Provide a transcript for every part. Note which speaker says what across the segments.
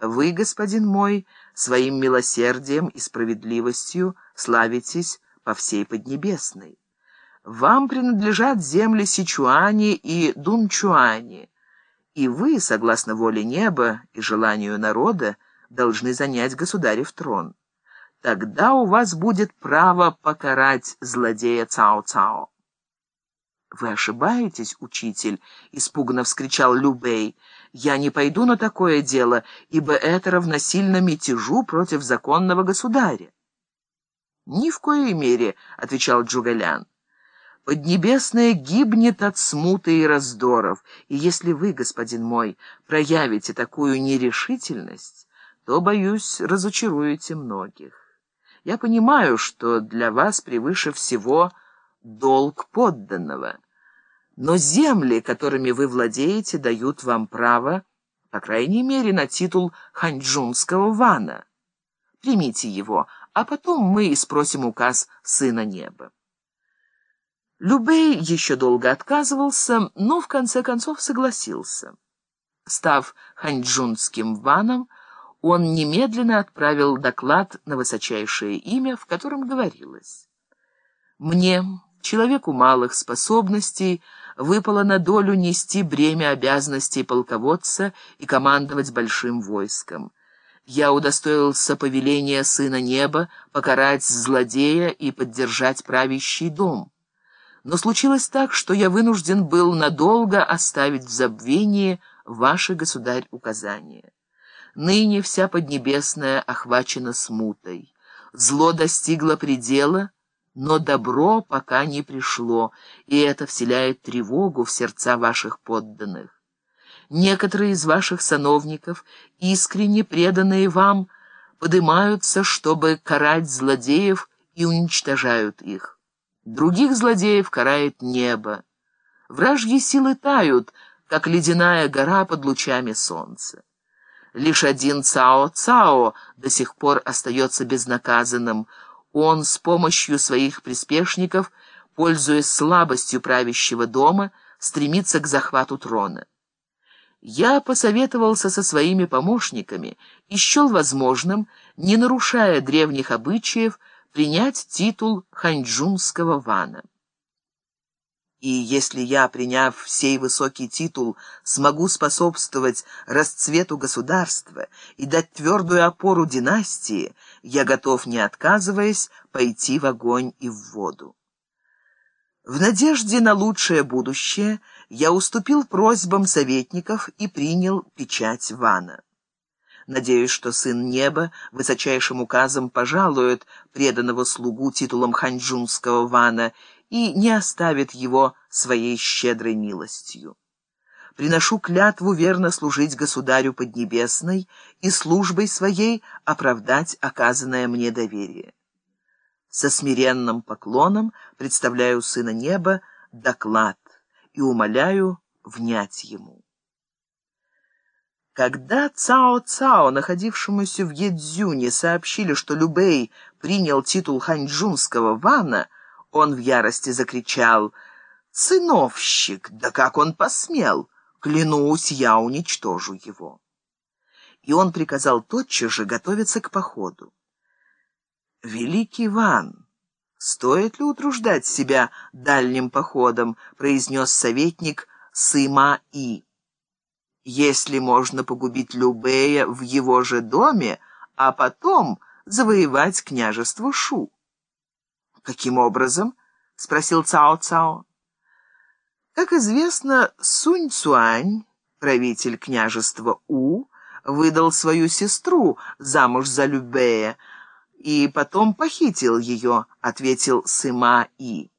Speaker 1: Вы, господин мой, своим милосердием и справедливостью славитесь по всей Поднебесной. Вам принадлежат земли Сичуани и Дунчуани, и вы, согласно воле неба и желанию народа, должны занять государев трон. Тогда у вас будет право покарать злодея Цао-Цао. «Вы ошибаетесь, учитель!» — испуганно вскричал Любей. «Я не пойду на такое дело, ибо это равносильно мятежу против законного государя». «Ни в коей мере», — отвечал Джугалян. «Поднебесная гибнет от смуты и раздоров, и если вы, господин мой, проявите такую нерешительность, то, боюсь, разочаруете многих. Я понимаю, что для вас превыше всего долг подданного. Но земли, которыми вы владеете, дают вам право, по крайней мере, на титул ханьчжунского вана. Примите его, а потом мы спросим указ Сына Неба. Любей еще долго отказывался, но в конце концов согласился. Став ханьчжунским ваном, он немедленно отправил доклад на высочайшее имя, в котором говорилось «Мне, человеку малых способностей, выпало на долю нести бремя обязанностей полководца и командовать большим войском. Я удостоился повеления Сына Неба покарать злодея и поддержать правящий дом. Но случилось так, что я вынужден был надолго оставить в забвении ваши, государь, указания. Ныне вся Поднебесная охвачена смутой. Зло достигло предела — но добро пока не пришло, и это вселяет тревогу в сердца ваших подданных. Некоторые из ваших сановников, искренне преданные вам, поднимаются, чтобы карать злодеев и уничтожают их. Других злодеев карает небо. Вражьи силы тают, как ледяная гора под лучами солнца. Лишь один Цао-Цао до сих пор остается безнаказанным — он с помощью своих приспешников, пользуясь слабостью правящего дома, стремится к захвату трона. Я посоветовался со своими помощниками и счел возможным, не нарушая древних обычаев, принять титул ханьчжунского вана. И если я, приняв сей высокий титул, смогу способствовать расцвету государства и дать твердую опору династии, я готов, не отказываясь, пойти в огонь и в воду. В надежде на лучшее будущее я уступил просьбам советников и принял печать Вана. Надеюсь, что Сын Неба высочайшим указом пожалует преданного слугу титулом ханьчжунского Вана и не оставит его своей щедрой милостью. Приношу клятву верно служить Государю Поднебесной и службой своей оправдать оказанное мне доверие. Со смиренным поклоном представляю Сына Неба доклад и умоляю внять ему. Когда Цао-Цао, находившемуся в Едзюне, сообщили, что Любэй принял титул ханьчжунского вана, он в ярости закричал «Сыновщик! Да как он посмел! Клянусь, я уничтожу его!» И он приказал тотчас же готовиться к походу. «Великий Иван, стоит ли утруждать себя дальним походом?» произнес советник Сыма-И. «Если можно погубить Любея в его же доме, а потом завоевать княжество Шу». «Каким образом?» — спросил Цао-Цао. Как известно, Сунь-Цуань, правитель княжества У, выдал свою сестру замуж за Любея и потом похитил ее, ответил Сыма-И.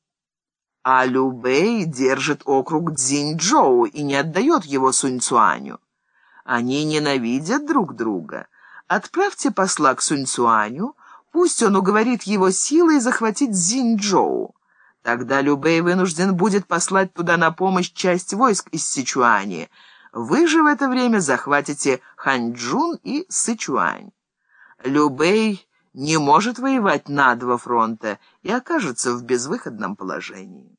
Speaker 1: А Любэй держит округ Цзиньчжоу и не отдает его Сунь-Цуаню. Они ненавидят друг друга. Отправьте посла к Сунь-Цуаню, Пусть он уговорит его силой захватить Зинчжоу. Тогда Любэй вынужден будет послать туда на помощь часть войск из Сичуани. Вы же в это время захватите Ханчжун и Сычуань. Любэй не может воевать на два фронта и окажется в безвыходном положении.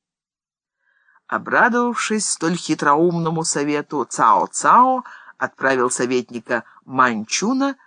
Speaker 1: Обрадовавшись столь хитроумному совету Цао-Цао, отправил советника Манчуна